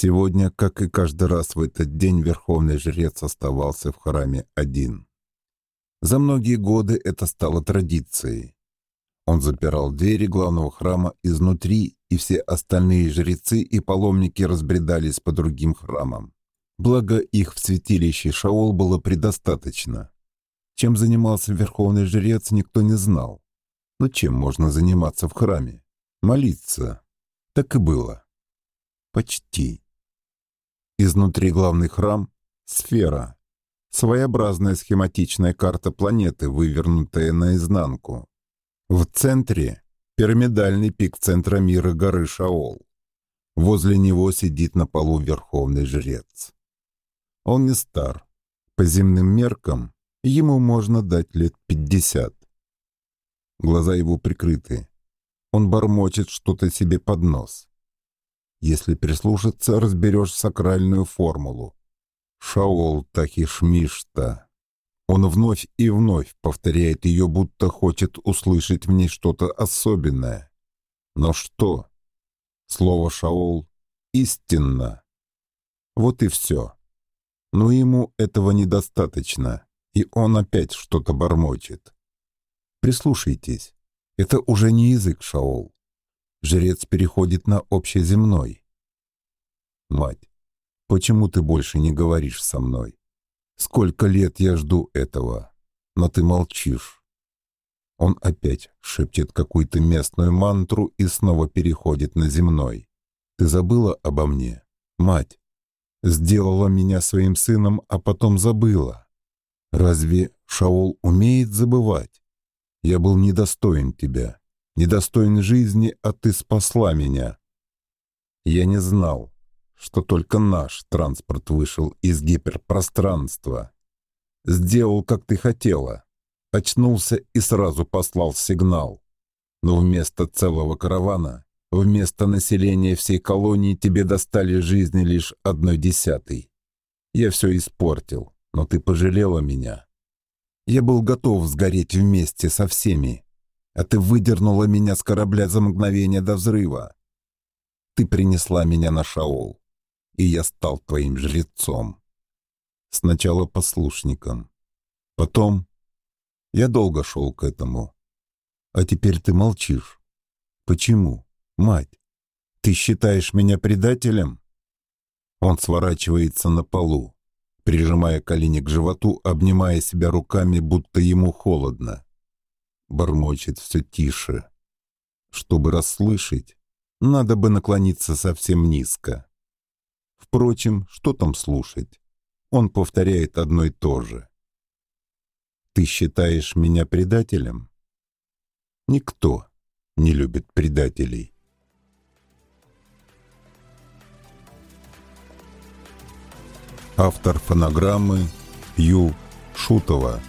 Сегодня, как и каждый раз в этот день, верховный жрец оставался в храме один. За многие годы это стало традицией. Он запирал двери главного храма изнутри, и все остальные жрецы и паломники разбредались по другим храмам. Благо их в святилище Шаол было предостаточно. Чем занимался верховный жрец, никто не знал. Но чем можно заниматься в храме? Молиться. Так и было. Почти. Изнутри главный храм — сфера. Своеобразная схематичная карта планеты, вывернутая наизнанку. В центре — пирамидальный пик центра мира горы Шаол. Возле него сидит на полу верховный жрец. Он не стар. По земным меркам ему можно дать лет пятьдесят. Глаза его прикрыты. Он бормочет что-то себе под нос. Если прислушаться, разберешь сакральную формулу. Шаол Тахишмишта. Он вновь и вновь повторяет ее, будто хочет услышать в ней что-то особенное. Но что? Слово «шаол» истинно. Вот и все. Но ему этого недостаточно, и он опять что-то бормочет. Прислушайтесь, это уже не язык Шаол. Жрец переходит на общеземной. Мать, почему ты больше не говоришь со мной? Сколько лет я жду этого, но ты молчишь. Он опять шепчет какую-то местную мантру и снова переходит на земной. Ты забыла обо мне, мать? Сделала меня своим сыном, а потом забыла. Разве Шаол умеет забывать? Я был недостоин тебя, недостоин жизни, а ты спасла меня. Я не знал, что только наш транспорт вышел из гиперпространства. Сделал, как ты хотела. Очнулся и сразу послал сигнал. Но вместо целого каравана Вместо населения всей колонии тебе достали жизни лишь одной десятой. Я все испортил, но ты пожалела меня. Я был готов сгореть вместе со всеми, а ты выдернула меня с корабля за мгновение до взрыва. Ты принесла меня на Шаол, и я стал твоим жрецом. Сначала послушником, потом... Я долго шел к этому. А теперь ты молчишь. Почему? «Мать, ты считаешь меня предателем?» Он сворачивается на полу, прижимая колени к животу, обнимая себя руками, будто ему холодно. Бормочет все тише. Чтобы расслышать, надо бы наклониться совсем низко. Впрочем, что там слушать? Он повторяет одно и то же. «Ты считаешь меня предателем?» Никто не любит предателей. Автор фонограммы Ю. Шутова.